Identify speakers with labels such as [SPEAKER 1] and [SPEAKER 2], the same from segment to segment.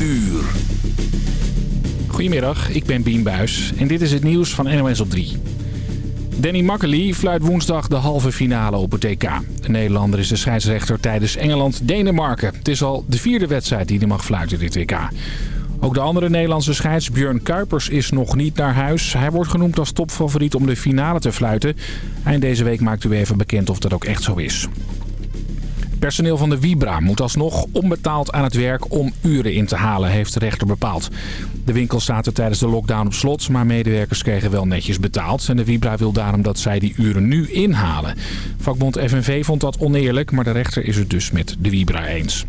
[SPEAKER 1] uur.
[SPEAKER 2] Goedemiddag, ik ben Bien Buis en dit is het nieuws van NOS op 3. Danny Makkely fluit woensdag de halve finale op het EK. De Nederlander is de scheidsrechter tijdens Engeland-Denemarken. Het is al de vierde wedstrijd die hij mag fluiten dit EK. Ook de andere Nederlandse scheids Björn Kuipers is nog niet naar huis. Hij wordt genoemd als topfavoriet om de finale te fluiten. Eind deze week maakt u even bekend of dat ook echt zo is. Personeel van de Vibra moet alsnog onbetaald aan het werk om uren in te halen, heeft de rechter bepaald. De winkels zaten tijdens de lockdown op slot, maar medewerkers kregen wel netjes betaald. En de Vibra wil daarom dat zij die uren nu inhalen. Vakbond FNV vond dat oneerlijk, maar de rechter is het dus met de Vibra eens.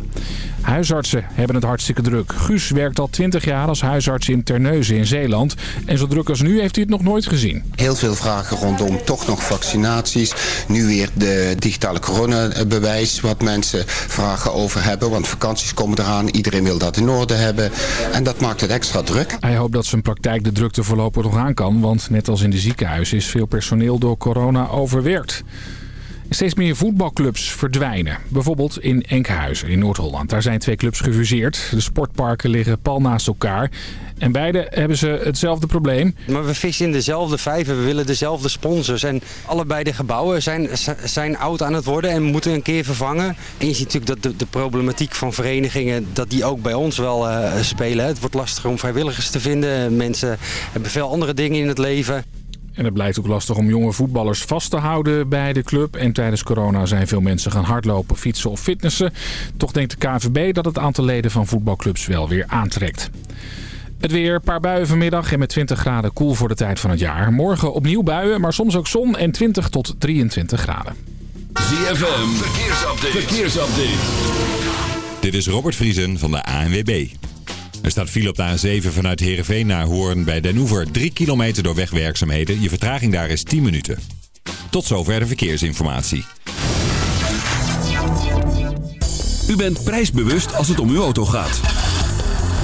[SPEAKER 2] Huisartsen hebben het hartstikke druk. Guus werkt al 20 jaar als huisarts in Terneuzen in Zeeland. En zo druk als nu heeft hij het nog nooit gezien.
[SPEAKER 3] Heel veel vragen rondom toch nog vaccinaties. Nu weer de digitale coronabewijs wat mensen vragen over hebben. Want vakanties komen eraan. Iedereen wil dat in orde hebben. En dat maakt het extra druk.
[SPEAKER 2] Hij hoopt dat zijn praktijk de drukte voorlopig nog aan kan. Want net als in de ziekenhuizen is veel personeel door corona overwerkt. Steeds meer voetbalclubs verdwijnen. Bijvoorbeeld in Enkhuizen in Noord-Holland. Daar zijn twee clubs gefuseerd. De sportparken liggen pal naast elkaar. En beide hebben ze hetzelfde probleem.
[SPEAKER 4] Maar we vissen in dezelfde vijver, we willen dezelfde sponsors. En allebei de gebouwen zijn, zijn oud aan het worden en moeten een keer vervangen. En je ziet natuurlijk dat de, problematiek van verenigingen, dat die ook bij ons wel uh, spelen. Het wordt lastiger om vrijwilligers te vinden. Mensen hebben veel andere dingen in het leven.
[SPEAKER 2] En het blijkt ook lastig om jonge voetballers vast te houden bij de club. En tijdens corona zijn veel mensen gaan hardlopen, fietsen of fitnessen. Toch denkt de KVB dat het aantal leden van voetbalclubs wel weer aantrekt. Het weer, een paar buien vanmiddag en met 20 graden koel voor de tijd van het jaar. Morgen opnieuw buien, maar soms ook zon en 20 tot 23 graden.
[SPEAKER 1] ZFM, verkeersupdate. verkeersupdate.
[SPEAKER 5] Dit is Robert Vriesen van de ANWB. Er staat file op de A7 vanuit Heerenveen naar Hoorn bij Den Oever. 3 kilometer door wegwerkzaamheden. Je vertraging daar is 10 minuten. Tot zover de verkeersinformatie.
[SPEAKER 1] U bent prijsbewust als het om uw auto gaat.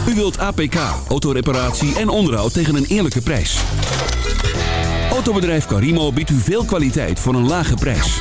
[SPEAKER 1] U wilt APK, autoreparatie en onderhoud tegen een eerlijke prijs. Autobedrijf Carimo biedt u veel kwaliteit voor een lage prijs.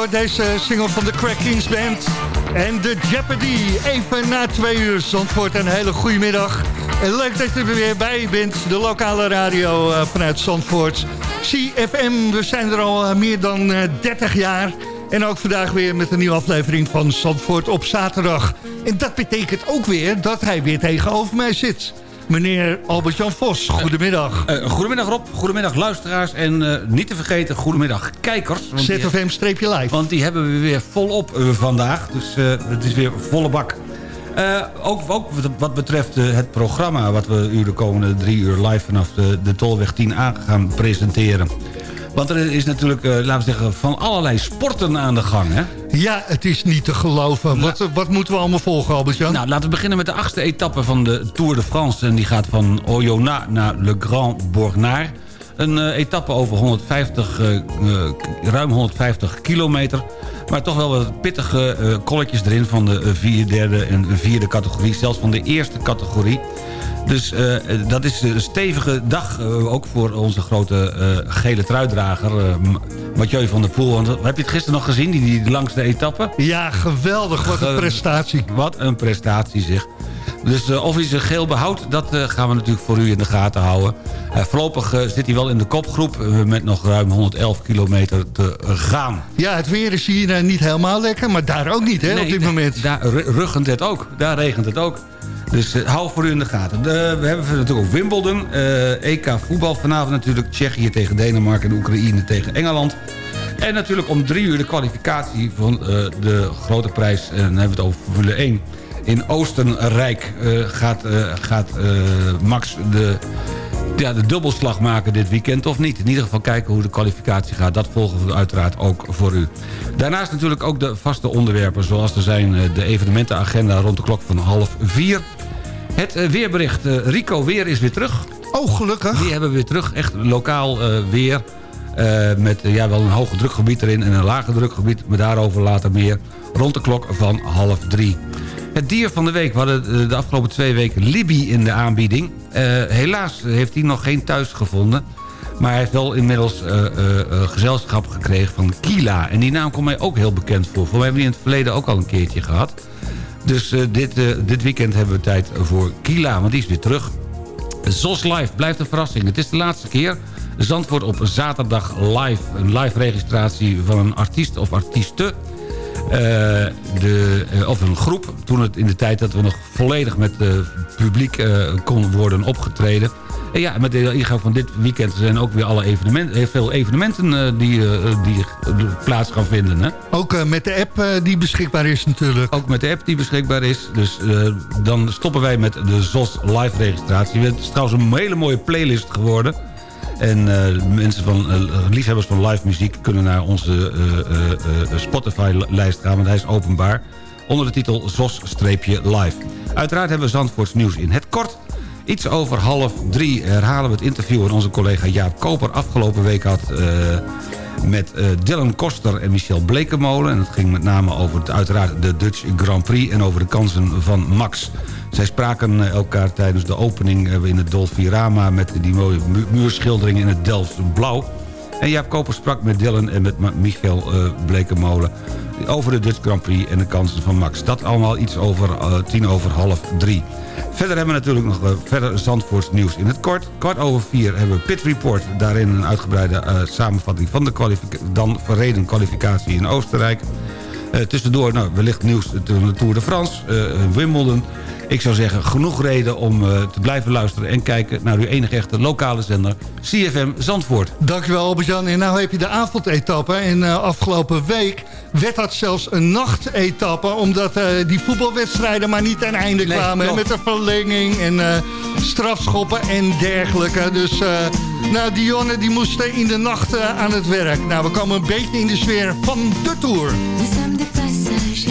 [SPEAKER 6] Hoor, deze single van de Crack Kings Band. En de Jeopardy, even na twee uur. Zandvoort, een hele goede middag. En leuk dat je er weer bij bent. De lokale radio uh, vanuit Zandvoort. CFM, we zijn er al uh, meer dan uh, 30 jaar. En ook vandaag weer met een nieuwe aflevering van Zandvoort op zaterdag. En dat betekent ook weer dat hij weer tegenover mij zit meneer Albert-Jan Vos. Goedemiddag.
[SPEAKER 7] Uh, uh, goedemiddag Rob, goedemiddag luisteraars en uh, niet te vergeten goedemiddag kijkers.
[SPEAKER 6] ZFM-live.
[SPEAKER 7] Want die hebben we weer volop vandaag, dus het is weer volle bak. ook, ook wat betreft het programma wat we u de komende drie uur live vanaf de, de Tolweg 10 aan gaan presenteren. Want er is natuurlijk, laten we zeggen, van allerlei sporten aan de gang, hè?
[SPEAKER 6] Ja, het is niet te geloven. Nou, wat, wat moeten we allemaal volgen, Albert-Jan?
[SPEAKER 7] Nou, laten we beginnen met de achtste etappe van de Tour de France. En die gaat van Oyonnax naar Le Grand Bornard. Een uh, etappe over 150, uh, ruim 150 kilometer. Maar toch wel wat pittige kolletjes erin van de vierde, derde en vierde categorie. Zelfs van de eerste categorie. Dus uh, dat is een stevige dag uh, ook voor onze grote uh, gele truidrager, Mathieu van der Poel. Want, heb je het gisteren nog gezien, die, die langste etappe?
[SPEAKER 6] Ja, geweldig. Wat een prestatie.
[SPEAKER 7] Wat een prestatie, zeg. Dus of hij zich geel behoudt, dat gaan we natuurlijk voor u in de gaten houden. voorlopig zit hij wel in de kopgroep met nog ruim 111 kilometer te gaan.
[SPEAKER 6] Ja, het weer is hier niet helemaal lekker, maar daar ook niet hè,
[SPEAKER 7] nee,
[SPEAKER 6] op dit moment.
[SPEAKER 7] Daar ruggend het ook, daar regent het ook. Dus uh, hou voor u in de gaten. We hebben natuurlijk ook Wimbledon. Uh, EK voetbal vanavond natuurlijk. Tsjechië tegen Denemarken en Oekraïne tegen Engeland. En natuurlijk om drie uur de kwalificatie van de grote prijs. En dan hebben we het over Formule 1. In Oostenrijk gaat, gaat Max de, ja, de dubbelslag maken dit weekend of niet. In ieder geval kijken hoe de kwalificatie gaat. Dat volgen we uiteraard ook voor u. Daarnaast natuurlijk ook de vaste onderwerpen. Zoals er zijn de evenementenagenda rond de klok van half vier. Het weerbericht. Rico Weer is weer terug.
[SPEAKER 6] Oh, gelukkig.
[SPEAKER 7] Die hebben we weer terug. Echt lokaal weer. Uh, met ja, wel een hoge drukgebied erin en een lage drukgebied. Maar daarover later meer. Rond de klok van half drie. Het dier van de week. We hadden de afgelopen twee weken Libby in de aanbieding. Uh, helaas heeft hij nog geen thuis gevonden. Maar hij heeft wel inmiddels uh, gezelschap gekregen van Kila. En die naam komt mij ook heel bekend voor. Voor mij hebben we die in het verleden ook al een keertje gehad. Dus dit, dit weekend hebben we tijd voor Kila, want die is weer terug. ZOS Live blijft een verrassing. Het is de laatste keer. Zandvoort op zaterdag live. Een live registratie van een artiest of artieste. Uh, de, of een groep. Toen het in de tijd dat we nog volledig met publiek kon worden opgetreden. En ja, met de ingang van dit weekend zijn ook weer alle evenementen, heel veel evenementen die, die plaats gaan vinden. Hè?
[SPEAKER 6] Ook met de app die beschikbaar is natuurlijk.
[SPEAKER 7] Ook met de app die beschikbaar is. Dus dan stoppen wij met de ZOS live registratie. Het is trouwens een hele mooie playlist geworden. En mensen van, liefhebbers van live muziek kunnen naar onze Spotify-lijst gaan. Want hij is openbaar. Onder de titel ZOS-live. Uiteraard hebben we Zandvoorts nieuws in het kort. Iets over half drie herhalen we het interview... dat onze collega Jaap Koper afgelopen week had... Met Dylan Koster en Michel Blekemolen. En het ging met name over het, uiteraard de Dutch Grand Prix... en over de kansen van Max. Zij spraken elkaar tijdens de opening in het Dolfirama... met die mooie mu muurschildering in het Delfts blauw. En Jaap Koper sprak met Dylan en met Michel uh, Blekemolen... over de Dutch Grand Prix en de kansen van Max. Dat allemaal iets over tien over half drie. Verder hebben we natuurlijk nog verder Zandvoorts nieuws in het kort. Kwart over vier hebben we Pit Report. Daarin een uitgebreide samenvatting van de dan verreden kwalificatie in Oostenrijk. Tussendoor nou, wellicht nieuws de Tour de France, Wimbledon. Ik zou zeggen, genoeg reden om uh, te blijven luisteren... en kijken naar uw enige echte lokale zender, CFM Zandvoort.
[SPEAKER 6] Dankjewel Albert-Jan. En nou heb je de avondetappe. En uh, afgelopen week werd dat zelfs een nachtetappe... omdat uh, die voetbalwedstrijden maar niet ten einde nee, kwamen. Met de verlenging en strafschoppen en dergelijke. Dus nou, Dionne die moesten in de nacht aan het werk. Nou, we komen een beetje in de sfeer van de Tour.
[SPEAKER 8] Dès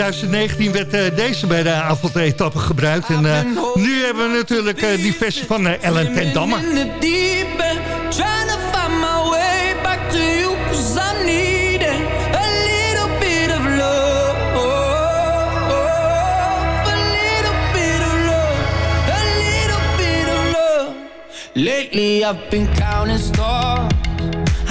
[SPEAKER 6] 2019 werd eh, deze bij de avondetappe gebruikt. En eh, nu hebben we natuurlijk eh, die versie van Ellen ten Damme.
[SPEAKER 9] Lately I've been counting stars,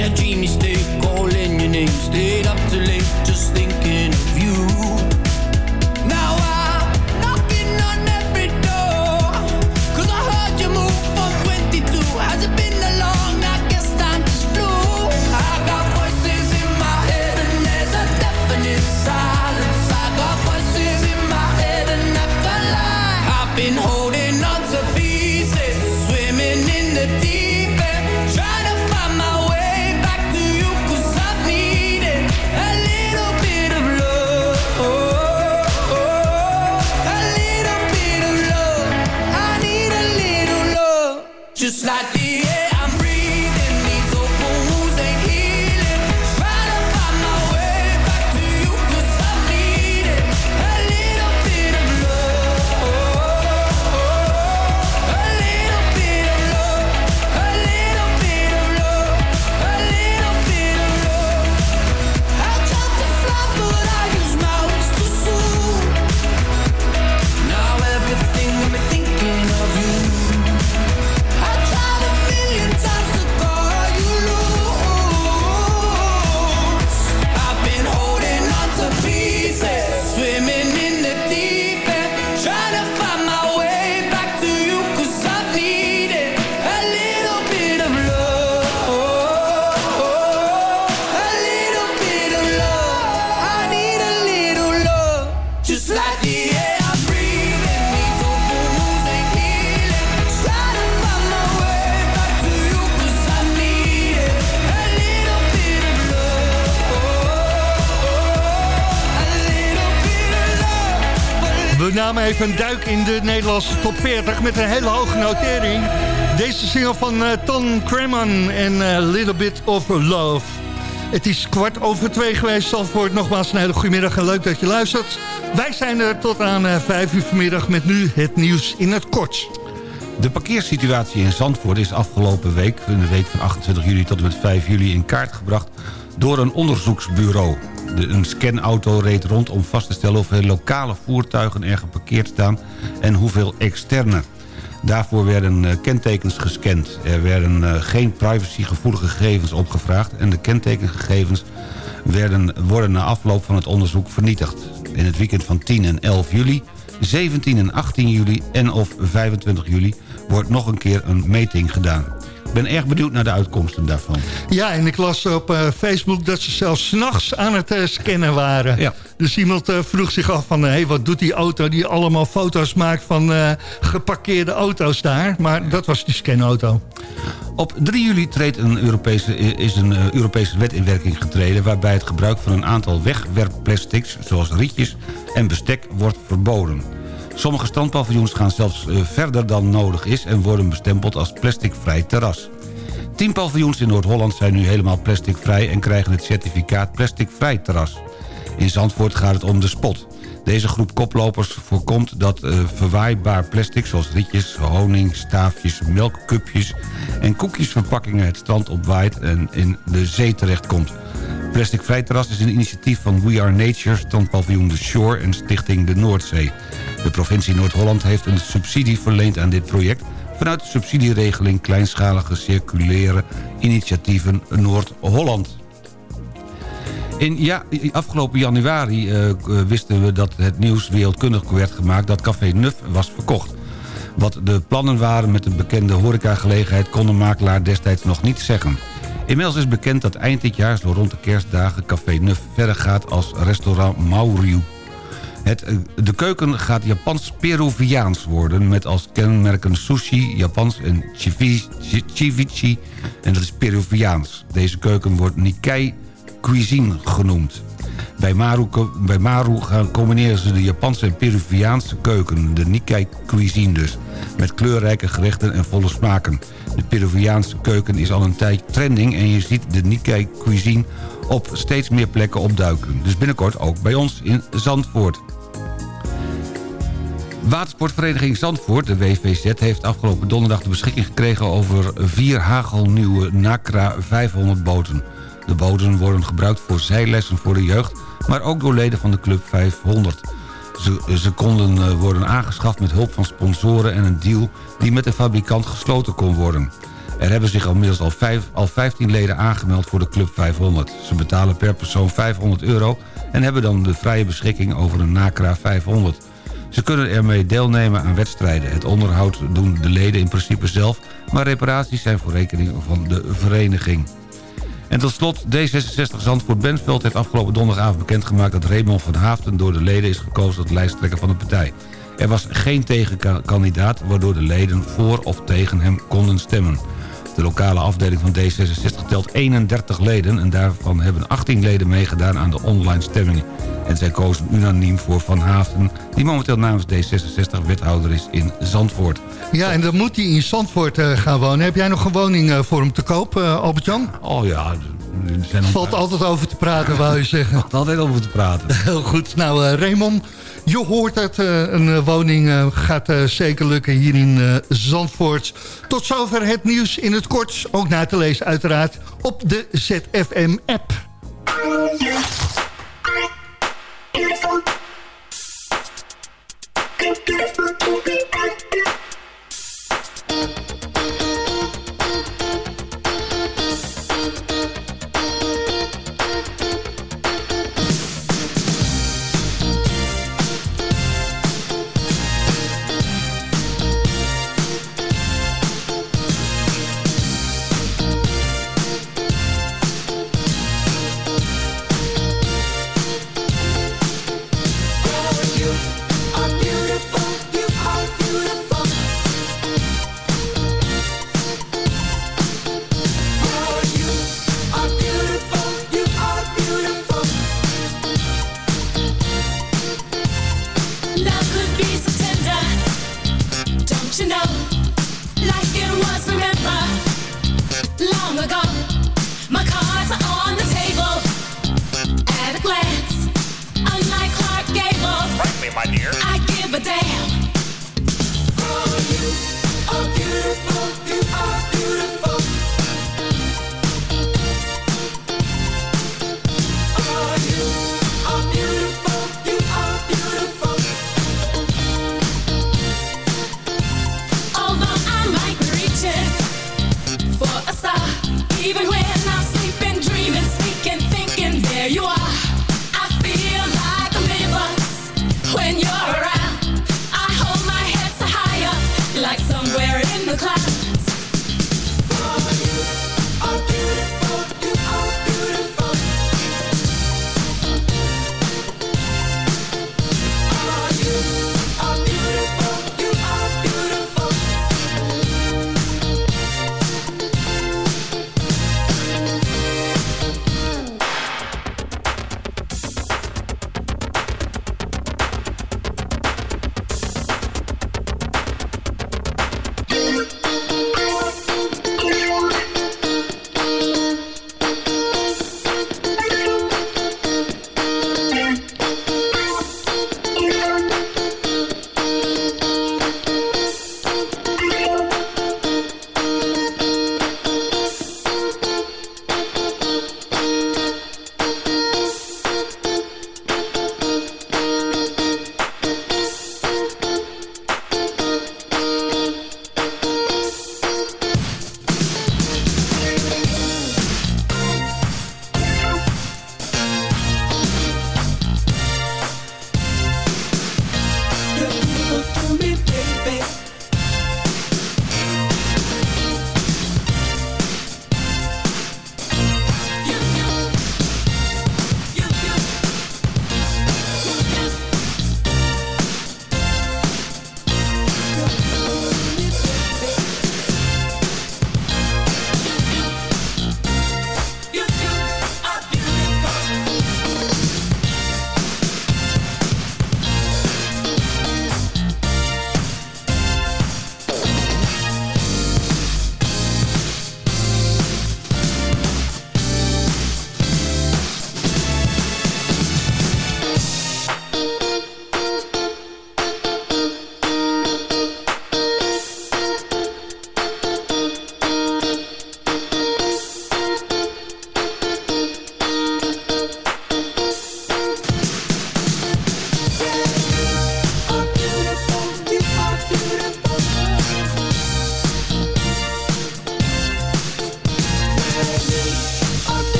[SPEAKER 9] in a dreamy state, calling your name. Stayed up too
[SPEAKER 6] een duik in de Nederlandse top 40 met een hele hoge notering. Deze single van eh, Tom Creman en eh, Little Bit of Love. Het is kwart over twee geweest, Zandvoort. Nogmaals een hele goede middag en leuk dat je luistert. Wij zijn er tot aan eh, vijf uur vanmiddag met nu het nieuws in het kort.
[SPEAKER 7] De parkeersituatie in Zandvoort is afgelopen week... in de week van 28 juli tot en met 5 juli in kaart gebracht... door een onderzoeksbureau. De, een scanauto reed rond om vast te stellen... hoeveel lokale voertuigen er geparkeerd staan... en hoeveel externe. Daarvoor werden eh, kentekens gescand. Er werden eh, geen privacygevoelige gegevens opgevraagd... en de kentekengegevens werden, worden na afloop van het onderzoek vernietigd. In het weekend van 10 en 11 juli 17 en 18 juli en of 25 juli wordt nog een keer een meting gedaan. Ik ben erg benieuwd naar de uitkomsten daarvan.
[SPEAKER 6] Ja, en ik las op eh, Facebook dat ze zelfs s'nachts aan het eh, scannen waren.
[SPEAKER 7] Ja.
[SPEAKER 6] Dus iemand eh, vroeg zich af van... hé, hey, wat doet die auto die allemaal foto's maakt van geparkeerde auto's daar? Maar dat was die scanauto.
[SPEAKER 7] Op 3 juli treedt een Europese, is een Europese wet in werking getreden... waarbij het gebruik van een aantal wegwerpplastics... zoals rietjes en bestek wordt verboden. Sommige strandpaviljoens gaan zelfs eh, verder dan nodig is... en worden bestempeld als plasticvrij terras. Tien paviljoens in Noord-Holland zijn nu helemaal plasticvrij... en krijgen het certificaat plasticvrij terras. In Zandvoort gaat het om de spot. Deze groep koplopers voorkomt dat uh, verwaaibaar plastic... zoals rietjes, honing, staafjes, melkcupjes en koekjesverpakkingen... het strand opwaait en in de zee terechtkomt. Plastic Vrij Terras is een initiatief van We Are Nature... strandpaviljoen De Shore en Stichting de Noordzee. De provincie Noord-Holland heeft een subsidie verleend aan dit project... vanuit de subsidieregeling Kleinschalige Circulaire Initiatieven Noord-Holland. In ja, afgelopen januari uh, wisten we dat het nieuws wereldkundig werd gemaakt... dat Café Nuf was verkocht. Wat de plannen waren met een bekende horecagelegenheid... kon de makelaar destijds nog niet zeggen. Inmiddels is bekend dat eind dit jaar, zo rond de kerstdagen... Café Nuf verder gaat als restaurant Mauriu. Het, eh, de keuken gaat Japans-Peruviaans worden... met als kenmerken sushi, Japans en ceviche... en dat is Peruviaans. Deze keuken wordt Nikkei cuisine genoemd. Bij Maru, bij Maru combineren ze de Japanse en Peruviaanse keuken, de Nikkei cuisine dus, met kleurrijke gerechten en volle smaken. De Peruviaanse keuken is al een tijd trending en je ziet de Nikkei cuisine op steeds meer plekken opduiken. Dus binnenkort ook bij ons in Zandvoort. Watersportvereniging Zandvoort, de WVZ, heeft afgelopen donderdag de beschikking gekregen over vier hagelnieuwe NACRA 500 boten. De boten worden gebruikt voor zijlessen voor de jeugd... maar ook door leden van de Club 500. Ze, ze konden eh, worden aangeschaft met hulp van sponsoren en een deal... die met de fabrikant gesloten kon worden. Er hebben zich inmiddels al, vijf, al 15 leden aangemeld voor de Club 500. Ze betalen per persoon 500 euro... en hebben dan de vrije beschikking over een NACRA 500. Ze kunnen ermee deelnemen aan wedstrijden. Het onderhoud doen de leden in principe zelf... maar reparaties zijn voor rekening van de vereniging. En tot slot, D66 Zandvoort Bentveld heeft afgelopen donderdagavond bekendgemaakt... dat Raymond van Haafden door de leden is gekozen tot lijsttrekker van de partij. Er was geen tegenkandidaat waardoor de leden voor of tegen hem konden stemmen. De lokale afdeling van D66 telt 31 leden... en daarvan hebben 18 leden meegedaan aan de online stemmingen. En zij kozen unaniem voor Van Haafden... die momenteel namens D66 wethouder is in Zandvoort.
[SPEAKER 6] Ja, en dan moet hij in Zandvoort uh, gaan wonen. Heb jij nog een woning uh, voor hem te koop, uh, Albert-Jan?
[SPEAKER 7] Oh ja,
[SPEAKER 6] er valt altijd over te praten, wou je zeggen.
[SPEAKER 7] altijd over te praten.
[SPEAKER 6] Heel goed. Nou, Raymond, je hoort het. een woning gaat zeker lukken hier in Zandvoort. Tot zover het nieuws in het kort. Ook na te lezen uiteraard op de ZFM-app.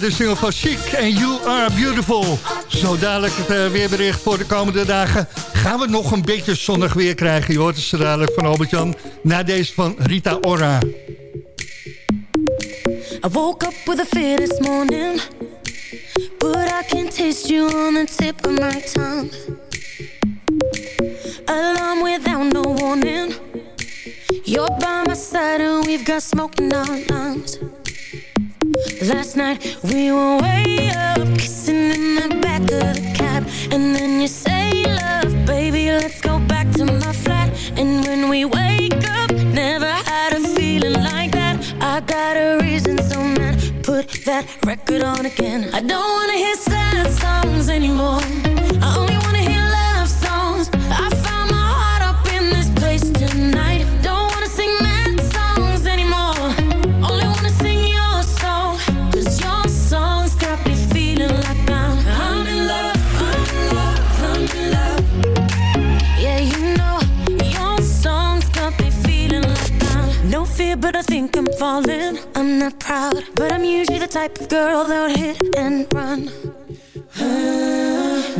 [SPEAKER 6] De single van Chic en You Are Beautiful. Zo dadelijk het eh, weerbericht voor de komende dagen. Gaan we nog een beetje zonnig weer krijgen? Je hoort het zo dadelijk van Albert-Jan. Na deze van Rita Ora.
[SPEAKER 8] I woke up with a fear this morning But I can taste you on the tip of my tongue Alarm without no warning You're by my side and we've got smoke in our lungs Last night we were way up type of girl that would hit and run.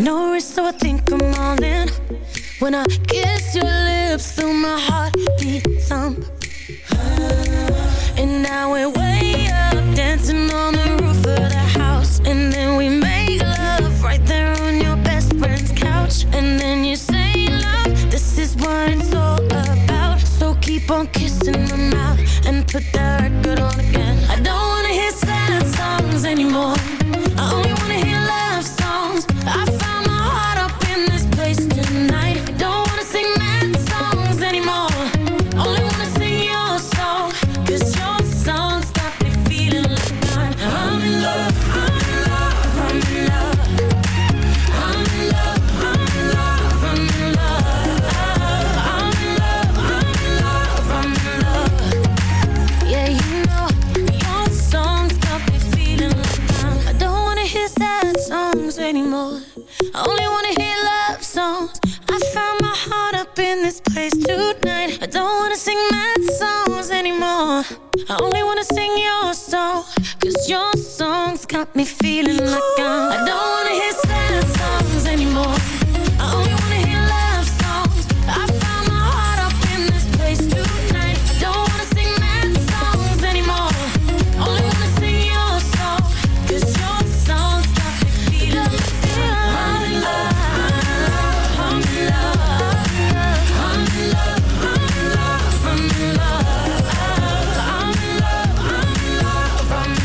[SPEAKER 8] No risk, so I think I'm all in When I kiss your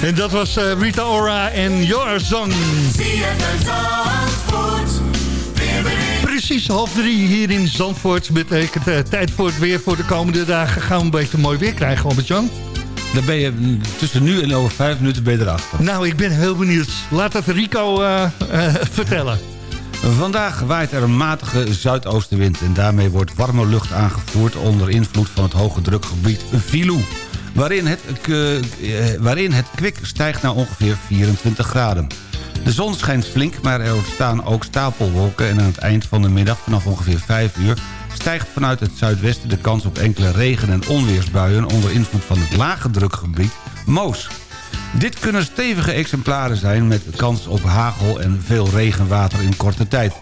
[SPEAKER 6] En dat was eh, Rita Ora en Your Song. Precies half drie hier in Zandvoort. Betekent eh, tijd voor het weer voor de komende dagen. Gaan we een beetje mooi weer krijgen, Albert-Jan?
[SPEAKER 7] Dan ben je tussen nu en over vijf minuten ben je erachter.
[SPEAKER 6] Nou, ik ben heel benieuwd. Laat het Rico eh, vertellen.
[SPEAKER 7] Vandaag waait er een matige zuidoostenwind... en daarmee wordt warme lucht aangevoerd onder invloed van het hoge drukgebied Filou... waarin het, eh, waarin het kwik stijgt naar ongeveer 24 graden. De zon schijnt flink, maar er ontstaan ook stapelwolken... en aan het eind van de middag, vanaf ongeveer 5 uur... stijgt vanuit het zuidwesten de kans op enkele regen- en onweersbuien... onder invloed van het lage drukgebied Moos. Dit kunnen stevige exemplaren zijn met kans op hagel en veel regenwater in korte tijd.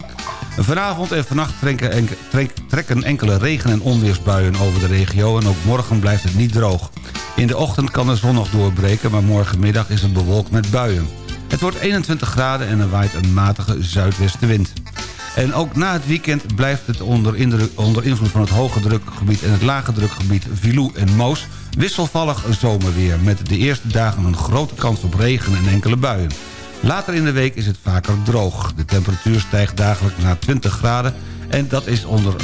[SPEAKER 7] Vanavond en vannacht trekken, enke- trek- trekken enkele regen- en onweersbuien over de regio... en ook morgen blijft het niet droog. In de ochtend kan de zon nog doorbreken, maar morgenmiddag is het bewolkt met buien. Het wordt 21 graden en er waait een matige zuidwestenwind. En ook na het weekend blijft het onder, onder invloed van het hoge drukgebied... en het lage drukgebied Vilou en Moos wisselvallig zomerweer... met de eerste dagen een grote kans op regen en enkele buien. Later in de week is het vaker droog. De temperatuur stijgt dagelijks naar 20 graden... en dat is onder,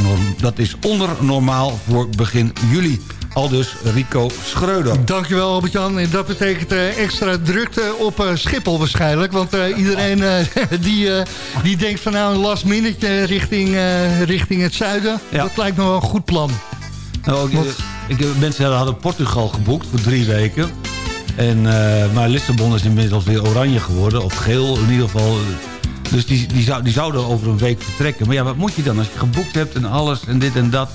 [SPEAKER 7] dat is onder normaal voor begin juli. Aldus Rico Schreuder.
[SPEAKER 6] Dankjewel Albert-Jan. En dat betekent eh, extra drukte op eh, Schiphol waarschijnlijk. Want eh, iedereen die, die denkt van nou een last minute richting, richting het zuiden.
[SPEAKER 7] Ja.
[SPEAKER 6] Dat lijkt me wel een goed plan.
[SPEAKER 7] Nou, ik,
[SPEAKER 6] Want-
[SPEAKER 7] ik, mensen hadden Portugal geboekt voor drie weken. En, maar Lissabon is inmiddels weer oranje geworden. Of geel in ieder geval. Dus die, die, zou, die zouden over een week vertrekken. Maar ja, wat moet je dan als je geboekt hebt en alles en dit en dat?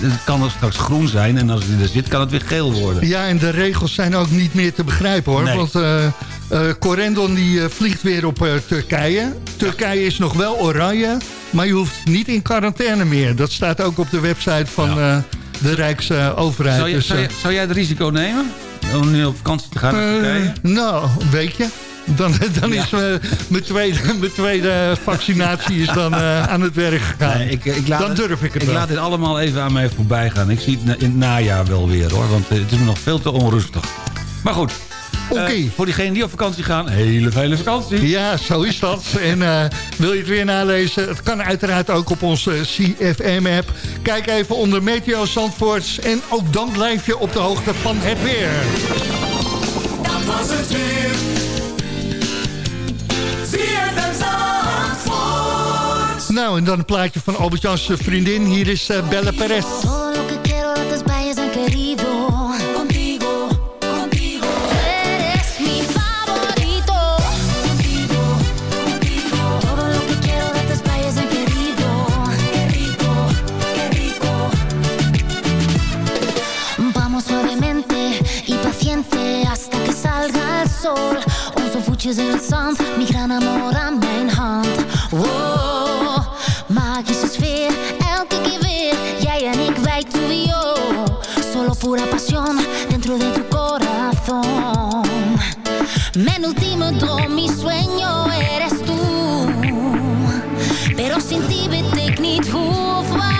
[SPEAKER 7] Het kan straks groen zijn en als het er zit kan het weer geel worden.
[SPEAKER 6] Ja, en de regels zijn ook niet meer te begrijpen hoor.
[SPEAKER 7] Nee.
[SPEAKER 6] Want eh eh, Corendon die eh, vliegt weer op Turkije. Turkije is nog wel oranje, maar je hoeft niet in quarantaine meer. Dat staat ook op de website van
[SPEAKER 7] Ja.
[SPEAKER 6] de Rijksoverheid.
[SPEAKER 7] Zou,
[SPEAKER 6] Dus,
[SPEAKER 7] zou, zou jij het risico nemen om nu op vakantie te gaan naar Turkije?
[SPEAKER 6] nou, een weekje. Dan, dan
[SPEAKER 7] Ja.
[SPEAKER 6] is eh, mijn tweede, mijn tweede vaccinatie is dan eh, aan het werk gegaan.
[SPEAKER 7] Nee, ik, ik laat,
[SPEAKER 6] dan durf ik het
[SPEAKER 7] Ik
[SPEAKER 6] wel.
[SPEAKER 7] laat dit allemaal even aan mij voorbij gaan. Ik zie het na- in het najaar wel weer hoor. Want eh, het is nog veel te onrustig. Maar goed.
[SPEAKER 6] Oké.
[SPEAKER 7] eh, voor diegenen die op vakantie gaan, hele fijne vakantie.
[SPEAKER 6] Ja, zo is dat. En eh, wil je het weer nalezen? Het kan uiteraard ook op onze CFM-app. Kijk even onder Meteo Zandvoorts. En ook dan blijf je op de hoogte van het weer.
[SPEAKER 10] Dat was het weer.
[SPEAKER 6] Nou, en dan een plaatje van Albert-Jans vriendin. Hier is eh, Bella Perez.
[SPEAKER 11] Mi sol. Onze voetjes in het zand, mijn gran amor aan mijn hand. Ultieme droom, mi sueño eres tú. Pero sin ti weet ik niet hoe of waar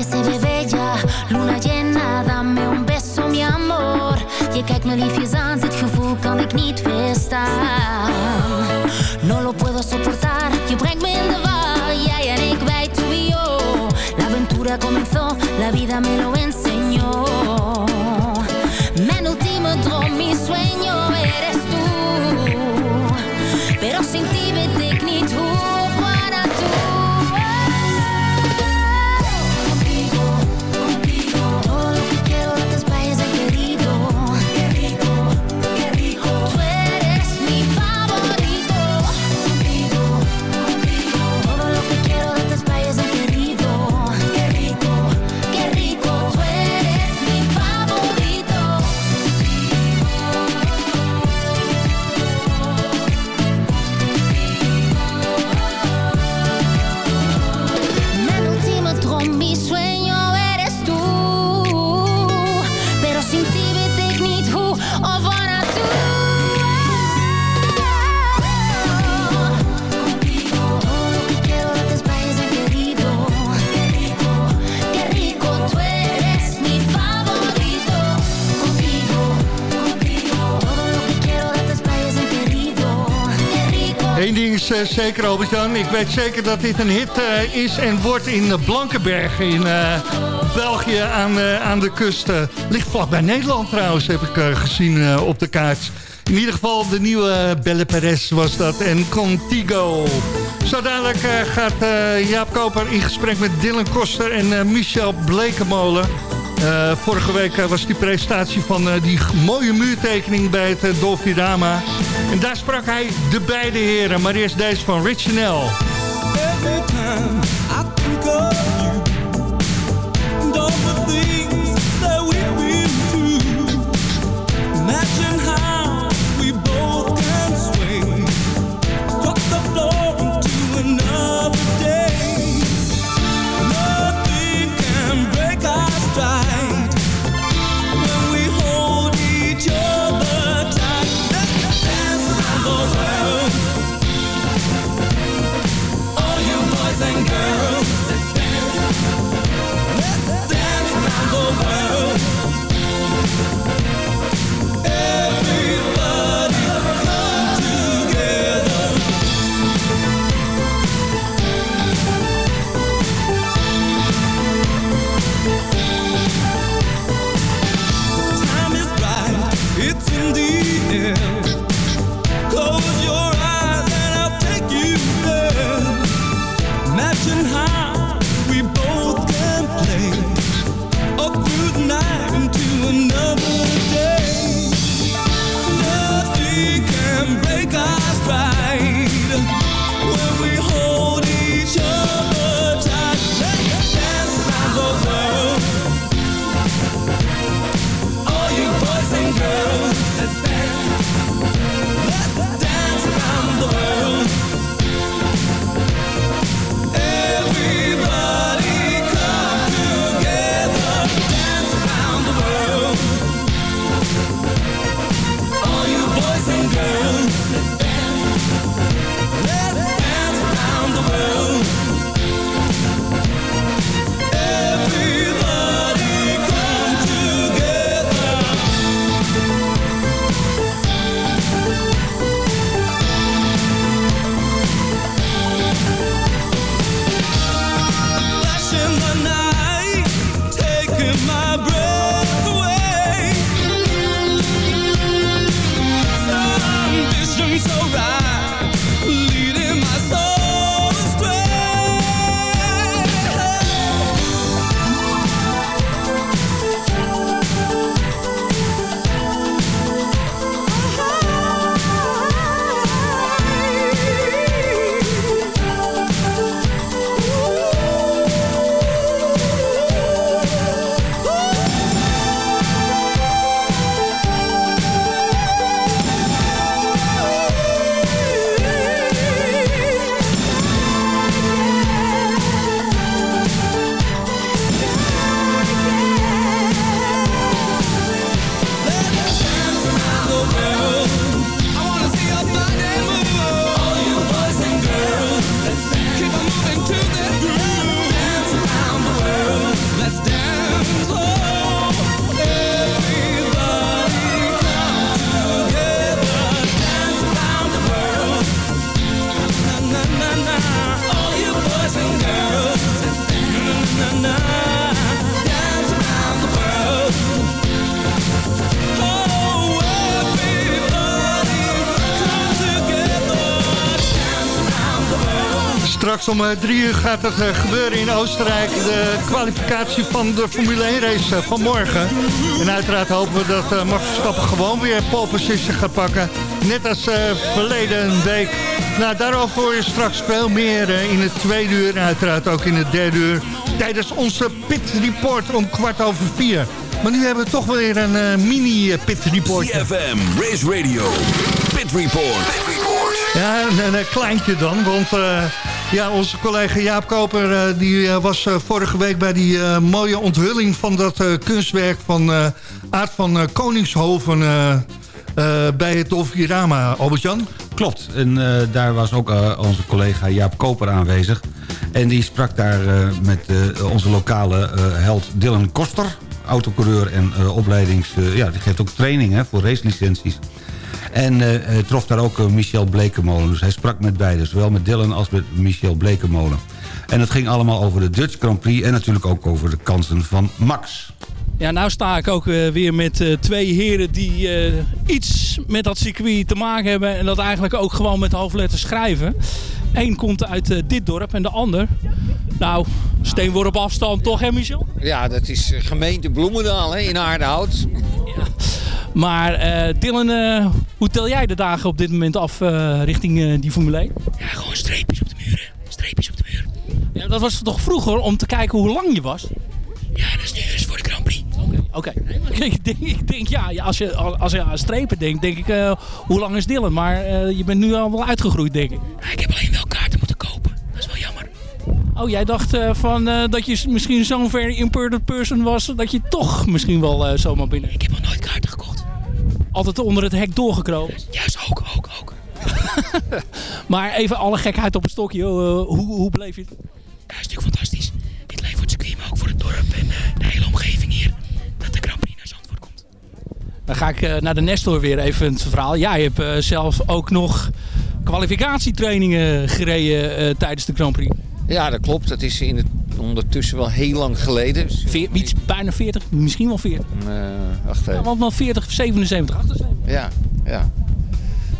[SPEAKER 11] La noche se ve bella, luna llena, dame un beso, mi amor. Je kijkt me liefjes aan, dit gevoel kan ik niet weerstaan. No lo puedo soportar, je brengt me in de war. Jij en ik, wij yo. La aventura comenzó, la vida me lo
[SPEAKER 6] eh, zeker, Albert-Jan. Ik weet zeker dat dit een hit eh, is en wordt in Blankenberg in eh, België aan, aan de kust. ligt vlakbij Nederland trouwens, heb ik gezien op de kaart. In ieder geval de nieuwe Belle Perez was dat en Contigo. Zo dadelijk gaat Jaap Koper in gesprek met Dylan Koster en Michel Blekemolen. Eh, vorige week eh, was die presentatie van eh, die mooie muurtekening bij het uh. En daar sprak hij de beide heren. Maar eerst deze van Rich Nell. Om eh, drie uur gaat het eh, gebeuren in Oostenrijk. De kwalificatie van de Formule 1 race eh, van morgen. En uiteraard hopen we dat Max Verstappen gewoon weer pole position gaat pakken. Net als verleden week. Nou, daarover hoor je straks veel meer in het tweede uur. En uiteraard ook in het derde uur. Tijdens onze pit report om kwart over vier. Maar nu hebben we toch weer een eh, mini eh, pit report.
[SPEAKER 1] CFM, Race Radio, Pit Report.
[SPEAKER 6] Ja, een, kleintje dan, want ja, onze collega Jaap Koper... eh, die eh, was eh, vorige week bij die mooie onthulling... van dat kunstwerk van Aard van Koningshoven... bij het Dolfirama, Albert-Jan.
[SPEAKER 7] Klopt, en daar was ook onze collega Jaap Koper aanwezig. En die sprak daar met onze lokale held Dylan Koster... autocoureur en opleidings... ja, die geeft ook training hè, voor racelicenties. En eh, trof daar ook eh, Michel Blekemolen. Dus hij sprak met beide, zowel met Dylan als met Michel Blekemolen. En het ging allemaal over de Dutch Grand Prix... en natuurlijk ook over de kansen van Max.
[SPEAKER 12] Ja, nou sta ik ook eh, weer met eh, twee heren die eh, iets met dat circuit te maken hebben. En dat eigenlijk ook gewoon met hoofdletters schrijven. Eén komt uit dit dorp en de ander... Nou, steenworp afstand toch hè Michel?
[SPEAKER 13] Ja, dat is gemeente Bloemendaal hè, in Aardehout.
[SPEAKER 12] Maar eh, Dylan, eh, hoe tel jij de dagen op dit moment af eh, richting die Formule 1?
[SPEAKER 13] Ja, gewoon streepjes op de muren. Streepjes op de muur.
[SPEAKER 12] Ja, dat was toch vroeger om te kijken hoe lang je was?
[SPEAKER 13] Ja, dat is nu dus voor de Grand Prix.
[SPEAKER 12] Oké, ik, denk, ik denk ja, als, je, als je aan strepen denkt, denk ik, hoe lang is Dylan? Maar je bent nu al wel uitgegroeid, denk ik.
[SPEAKER 13] ik heb alleen wel kaarten moeten kopen. Dat is wel jammer.
[SPEAKER 12] Oh, jij dacht van, dat je misschien zo'n very important person was, dat je toch misschien wel zomaar binnen... Ik
[SPEAKER 13] heb nog nooit.
[SPEAKER 12] Altijd onder het hek doorgekropen.
[SPEAKER 13] Juist, ook, ook, ook.
[SPEAKER 12] maar even alle gekheid op een stokje, eh, hoe, hoe beleef je het?
[SPEAKER 13] Ja, is natuurlijk fantastisch. Niet alleen voor het circuit, maar ook voor het dorp en eh, de hele omgeving hier. Dat de Grand Prix naar Zandvoort komt.
[SPEAKER 12] Dan ga ik eh, naar de Nestor weer even het verhaal. Jij hebt eh, zelf ook nog kwalificatietrainingen gereden eh, tijdens de Grand Prix.
[SPEAKER 13] Ja, dat klopt. Dat is in het, ondertussen wel heel lang geleden. Dus,
[SPEAKER 12] Veer, iets, bijna 40, misschien wel 40.
[SPEAKER 13] eh, wacht
[SPEAKER 12] Ja,
[SPEAKER 13] even.
[SPEAKER 12] want wel 40, 77, 78.
[SPEAKER 13] Ja, ja.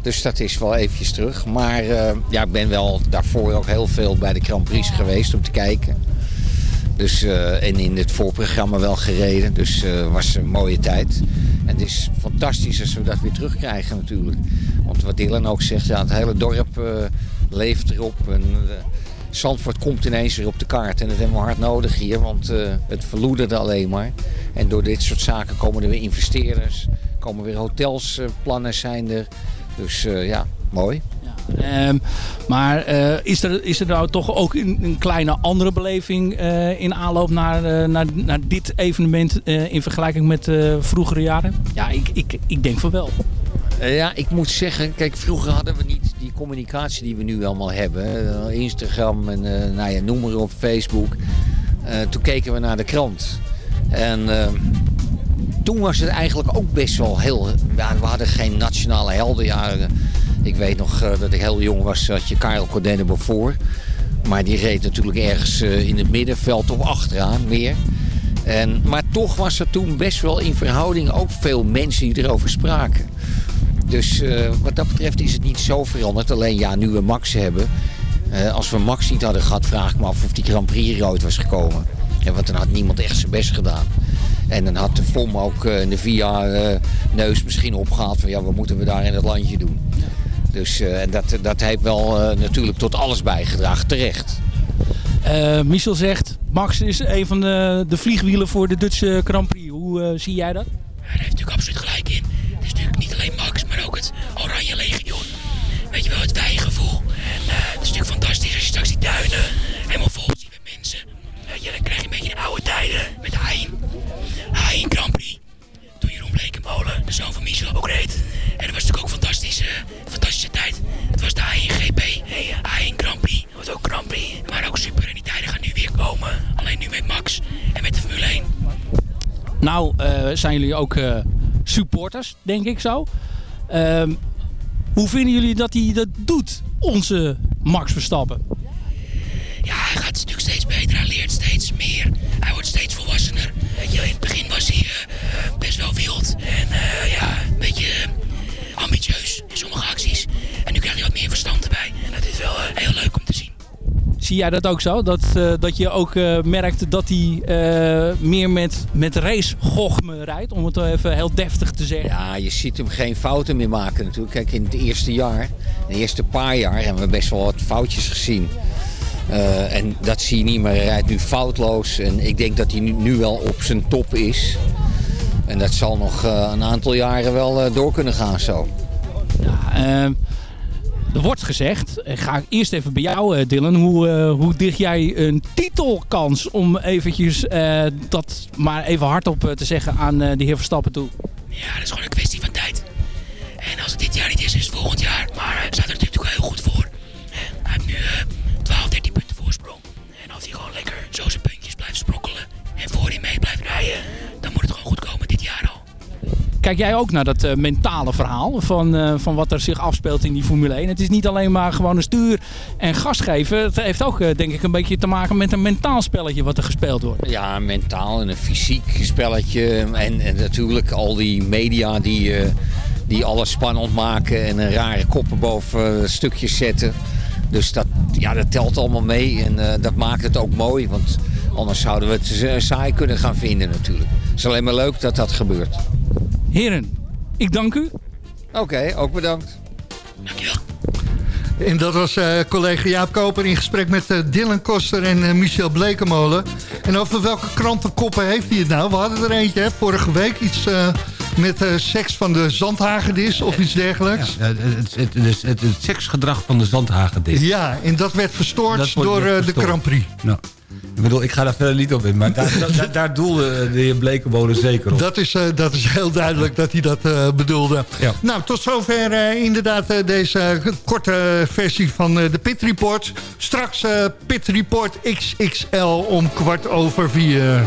[SPEAKER 14] Dus dat is wel eventjes terug. Maar eh, ja, ik ben wel daarvoor ook heel veel bij de Grand Prix geweest om te kijken. Dus, eh, en in het voorprogramma wel gereden. Dus het was een mooie tijd. En het is fantastisch als we dat weer terugkrijgen natuurlijk. Want wat Dylan ook zegt, ja, het hele dorp leeft erop. En, Zandvoort komt ineens weer op de kaart. En dat hebben we hard nodig hier, want eh, het verloederde alleen maar. En door dit soort zaken komen er weer investeerders. Komen weer hotels, eh, plannen zijn er. Dus eh, ja, mooi.
[SPEAKER 12] Ehm, maar eh, is, er, is er nou toch ook een, een kleine andere beleving eh, in aanloop naar, eh, naar, naar dit evenement eh, in vergelijking met eh, vroegere jaren? Ja, ik, ik, ik denk van wel.
[SPEAKER 14] Eh, ja, ik moet zeggen, kijk, vroeger hadden we niet die communicatie die we nu allemaal hebben. Eh, Instagram en eh, nou ja, noem maar op, Facebook. Toen keken we naar de krant. En eh, toen was het eigenlijk ook best wel heel... We hadden geen nationale helden. Ja, eh, ik weet nog dat ik heel jong was, had je Karel Cordenebo voor. Maar die reed natuurlijk ergens in het middenveld of achteraan meer. En, maar toch was er toen best wel in verhouding ook veel mensen die erover spraken. Dus eh, wat dat betreft is het niet zo veranderd. Alleen ja, nu we Max hebben. eh, als we Max niet hadden gehad, vraag ik me af of die Grand Prix rood was gekomen. Ja, want dan had niemand echt zijn best gedaan. En dan had de FOM ook eh, de VIA-neus misschien opgehaald van ja, wat moeten we daar in het landje doen. Dus eh, en dat, dat heeft wel eh, natuurlijk tot alles bijgedragen, terecht.
[SPEAKER 12] Eh, Michel zegt, Max is een van de, de vliegwielen voor de Dutch Grand Prix. Hoe zie jij dat?
[SPEAKER 13] Hij heeft natuurlijk absoluut gelijk in. Straks die duinen helemaal vol ziet met mensen. Weet je, dan krijg je een beetje de oude tijden met Hein. Hein Grand Prix. Toen Jeroen Blekenmolen, de zoon van Michel, ook reed. En dat was natuurlijk ook fantastische, fantastische tijd. Het was de Hein GP. Hein Grand Prix. Dat was ook Grand Prix. Maar ook super. En die tijden gaan nu weer komen. Alleen nu met Max en met de Formule 1.
[SPEAKER 12] Nou, eh, zijn jullie ook eh, supporters, denk ik zo. Ehm, hoe vinden jullie dat hij dat doet, onze Max Verstappen?
[SPEAKER 13] Ja, hij gaat natuurlijk steeds beter. Hij leert steeds meer. Hij wordt steeds volwassener. In het begin was hij eh, best wel wild. En eh, ja, een beetje eh, ambitieus
[SPEAKER 12] Zie jij dat ook zo? Dat, eh, dat je ook eh, merkt dat hij eh, meer met, met racegochme rijdt, om het even heel deftig te zeggen.
[SPEAKER 14] Ja, je ziet hem geen fouten meer maken natuurlijk. Kijk, in het eerste jaar, de eerste paar jaar, hebben we best wel wat foutjes gezien. En dat zie je niet meer. Hij rijdt nu foutloos. En ik denk dat hij nu, nu wel op zijn top is. En dat zal nog een aantal jaren wel door kunnen gaan zo.
[SPEAKER 12] Ehm, er wordt gezegd, ga ik eerst even bij jou eh, Dylan, hoe, eh, hoe dicht jij een titelkans om eventjes eh, dat maar even hardop te zeggen aan de heer Verstappen toe?
[SPEAKER 13] Ja, dat is gewoon een kwestie
[SPEAKER 12] Kijk jij ook naar dat eh, mentale verhaal van, eh, van wat er zich afspeelt in die Formule 1? Het is niet alleen maar gewoon een stuur en gas geven. Het heeft ook eh, denk ik een beetje te maken met een mentaal spelletje wat er gespeeld wordt.
[SPEAKER 14] Ja, mentaal en een fysiek spelletje. En, en natuurlijk al die media die, die alles spannend maken en een rare koppen boven stukjes zetten. Dus dat, ja, dat telt allemaal mee en dat maakt het ook mooi. Want anders zouden we het saai kunnen gaan vinden natuurlijk. Het is alleen maar leuk dat dat gebeurt.
[SPEAKER 12] Heren, ik dank u.
[SPEAKER 14] Oké, ook bedankt.
[SPEAKER 6] En dat was eh, collega Jaap Koper in gesprek met eh, Dylan Koster en eh, Michel Blekemolen. En over welke krantenkoppen heeft hij het nou? We hadden er eentje, hè, vorige week. Iets eh, met eh, seks van de zandhagedis of iets dergelijks.
[SPEAKER 7] Ja, het, het, het, het, het- het seksgedrag van de zandhagedis.
[SPEAKER 6] Ja, en dat werd verstoord
[SPEAKER 7] Dat wordt
[SPEAKER 6] door eh, de. Grand Prix.
[SPEAKER 7] Nou, ik bedoel, ik ga daar verder niet op in. Maar daar, daar, daar doelde de heer Blekenboden zeker op.
[SPEAKER 6] Dat is, eh, dat is heel duidelijk dat hij dat eh, bedoelde.
[SPEAKER 7] Ja.
[SPEAKER 6] Nou, tot zover eh, inderdaad eh, deze eh, korte versie van eh, de Pit Report. Straks eh, Pit Report XXL om kwart over vier.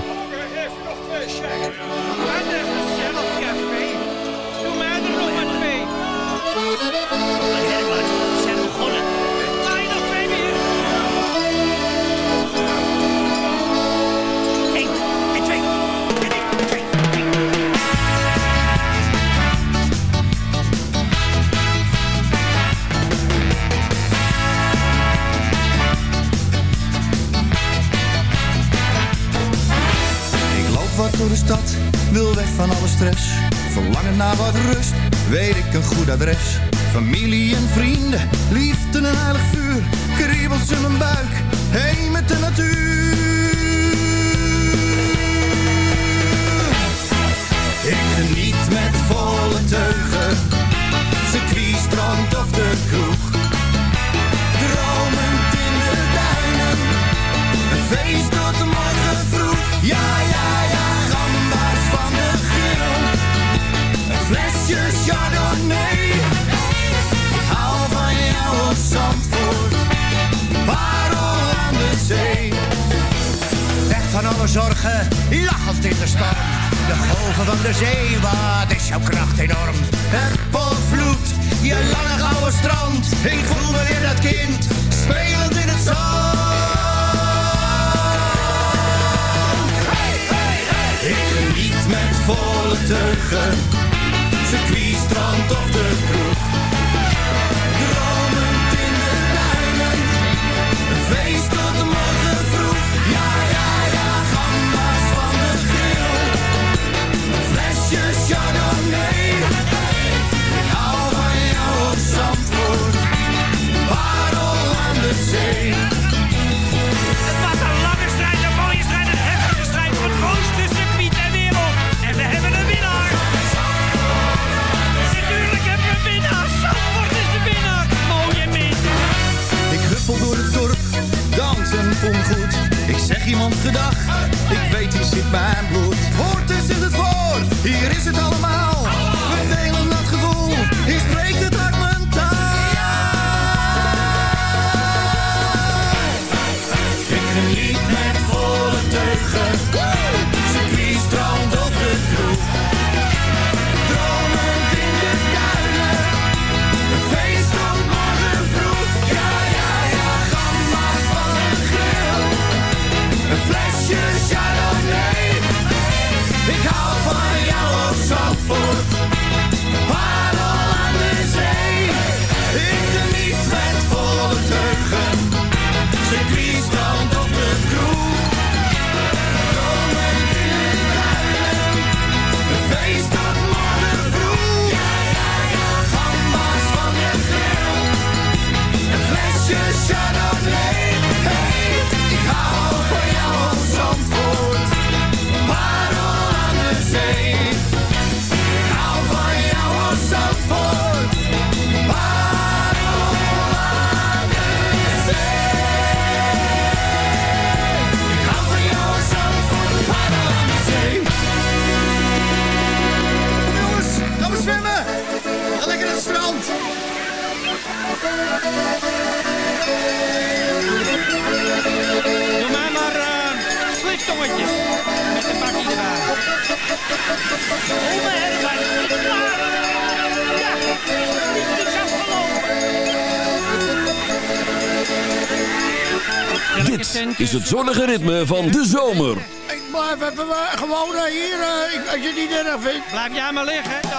[SPEAKER 9] Verlangen naar wat rust, weet ik een goed adres. Familie en vrienden, liefde en heilig vuur. Kriebels in mijn buik, heen met de natuur. Ik geniet met volle teugen, circuit, strand of de kroeg. Dromend in de duinen, een feest tot morgen vroeg. Ja, flesje chardonnay. Ik hou van jou op Zandvoort, parel aan de zee. Weg van alle zorgen, lachend in de storm. De golven van de zee, wat is jouw kracht enorm? Het potvloed, je lange gouden strand. Ik voel me weer dat kind, spelend in het zand. Hey, hey, hey. Ik geniet met volle teugen, circuit, strand of de kroeg. Dromend in de duinen, een feest tot de morgen vroeg. Ja, ja, ja, gamba's van de grill. Een flesje chardonnay.
[SPEAKER 1] Dit is het zonnige ritme van de zomer.
[SPEAKER 15] Ik blijf even eh, gewoon eh, hier, eh, als je het niet erg vindt.
[SPEAKER 16] Blijf jij maar liggen.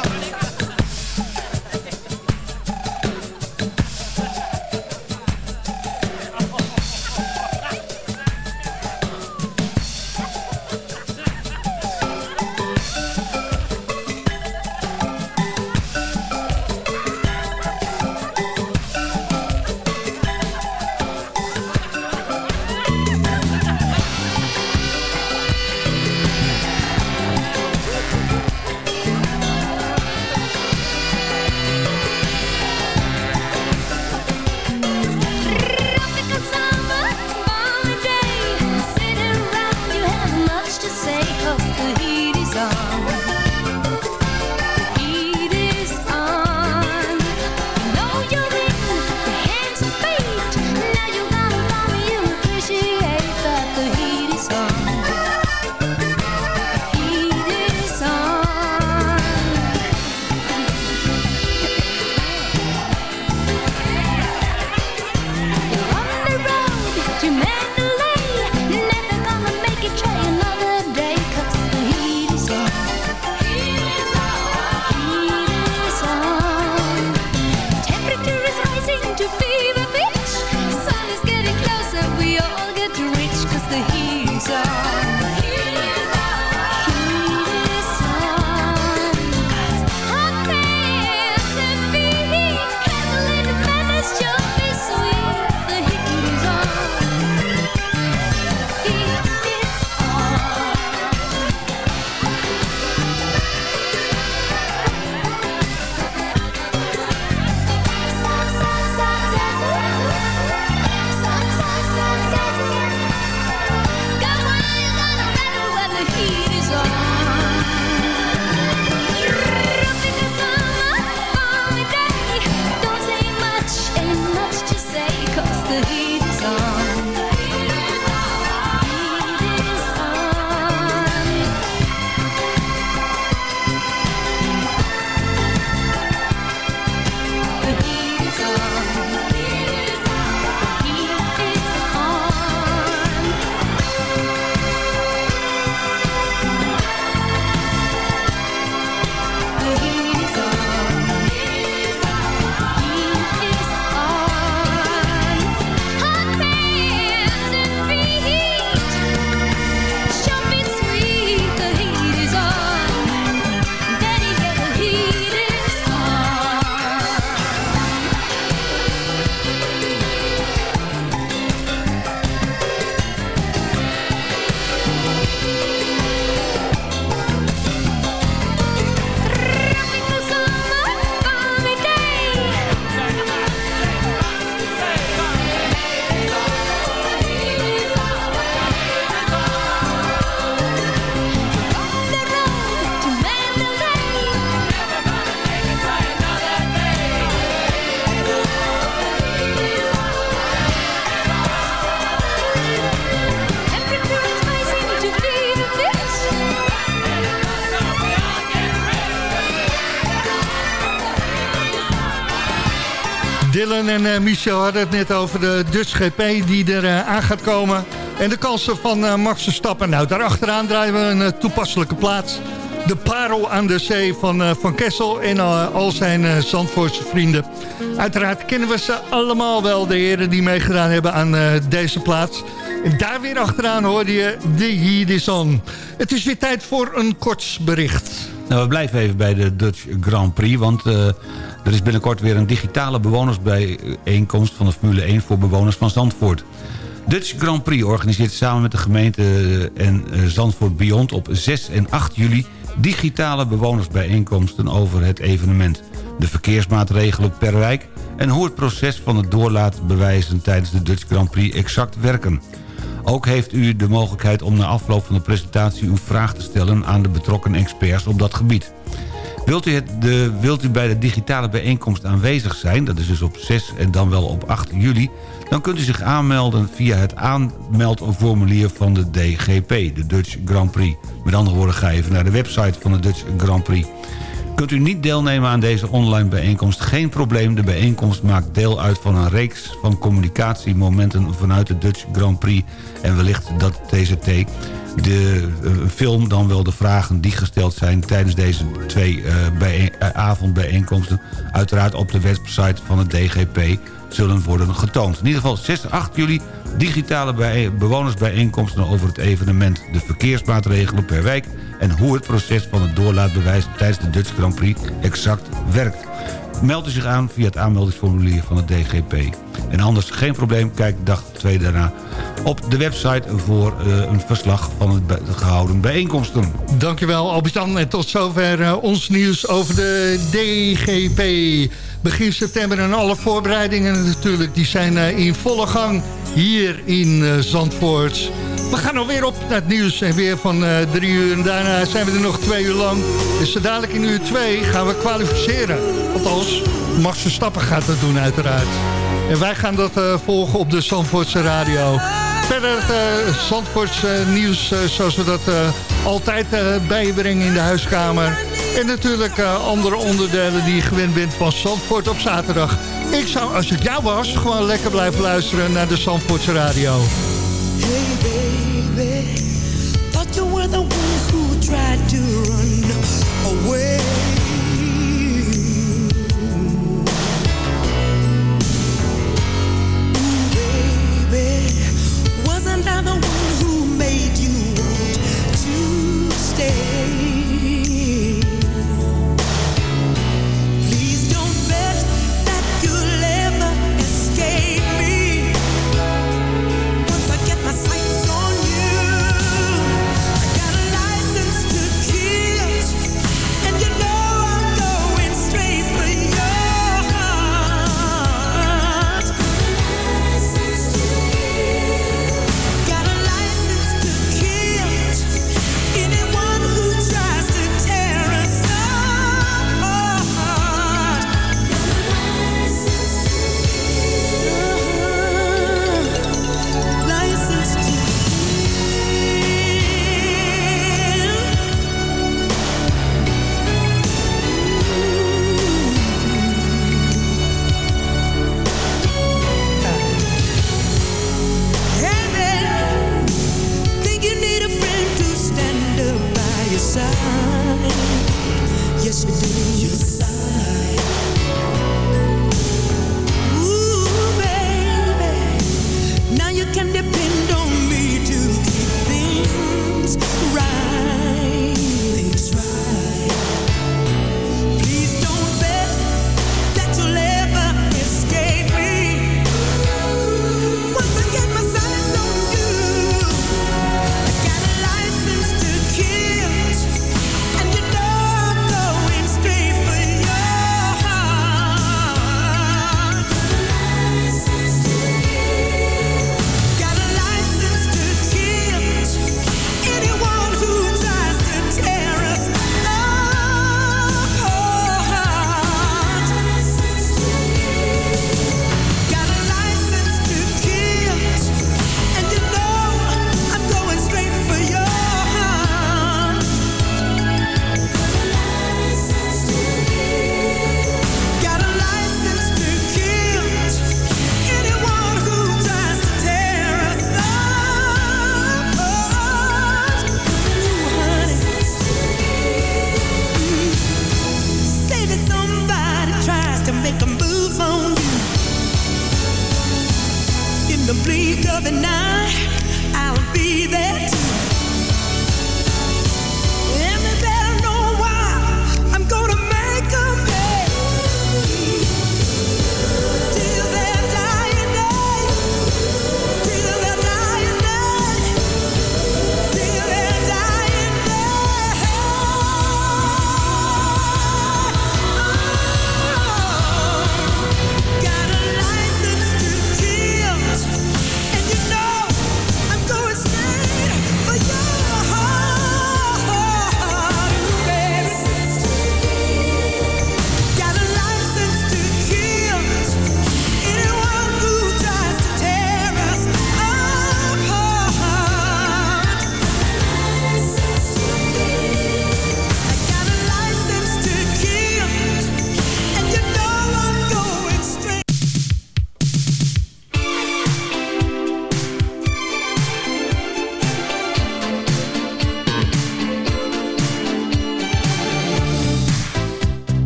[SPEAKER 6] Dylan en eh, Michel hadden het net over de Dutch GP die er eh, aan gaat komen. En de kansen van eh, Max Verstappen. Nou, daarachteraan draaien we een toepasselijke plaats. De parel aan de zee van, van Kessel en al zijn Zandvoortse vrienden. Uiteraard kennen we ze allemaal wel, de heren die meegedaan hebben aan deze plaats. En daar weer achteraan hoorde je The Heat is On. Het is weer tijd voor een kort bericht.
[SPEAKER 7] Nou, we blijven even bij de Dutch Grand Prix, want er is binnenkort weer een digitale bewonersbijeenkomst van de Formule 1 voor bewoners van Zandvoort. Dutch Grand Prix organiseert samen met de gemeente en eh, Zandvoort Beyond op 6 en 8 juli digitale bewonersbijeenkomsten over het evenement. De verkeersmaatregelen per wijk en hoe het proces van het doorlaatbewijzen tijdens de Dutch Grand Prix exact werken. Ook heeft u de mogelijkheid om na afloop van de presentatie uw vraag te stellen aan de betrokken experts op dat gebied. Wilt u, het, de, wilt u bij de digitale bijeenkomst aanwezig zijn, dat is dus op 6 en dan wel op 8 juli... dan kunt u zich aanmelden via het aanmeldformulier van de DGP, de Dutch Grand Prix. Met andere woorden, ga even naar de website van de Dutch Grand Prix. Kunt u niet deelnemen aan deze online bijeenkomst? Geen probleem, de bijeenkomst maakt deel uit van een reeks van communicatiemomenten vanuit de Dutch Grand Prix. En wellicht dat TCT de eh, film dan wel de vragen die gesteld zijn tijdens deze twee eh, bijeen, eh, avondbijeenkomsten... uiteraard op de website van het DGP zullen worden getoond. In ieder geval 6 8 juli digitale bij, bewonersbijeenkomsten over het evenement... de verkeersmaatregelen per wijk en hoe het proces van het doorlaatbewijs tijdens de Dutch Grand Prix exact werkt. Meld u zich aan via het aanmeldingsformulier van het DGP. En anders geen probleem, kijk dag 2 daarna op de website voor uh, een verslag van be- gehouden bijeenkomsten.
[SPEAKER 6] Dankjewel Albert-Jan en tot zover uh, ons nieuws over de DGP. Begin september en alle voorbereidingen natuurlijk, die zijn uh, in volle gang hier in Zandvoort. We gaan alweer op naar het nieuws en weer van drie uur. En daarna zijn we er nog twee uur lang. Dus dadelijk in uur twee gaan we kwalificeren. Althans, Max Verstappen gaat dat doen uiteraard. En wij gaan dat volgen op de Zandvoortse radio. Verder het uh, Zandvoorts uh, nieuws zoals we dat altijd bijbrengen in de huiskamer. En natuurlijk andere onderdelen die je gewend bent van Zandvoort op zaterdag. Ik zou, als het jou was, gewoon lekker blijven luisteren naar de Zandvoortse radio.
[SPEAKER 17] Hey baby, thought you were the one who tried to run away.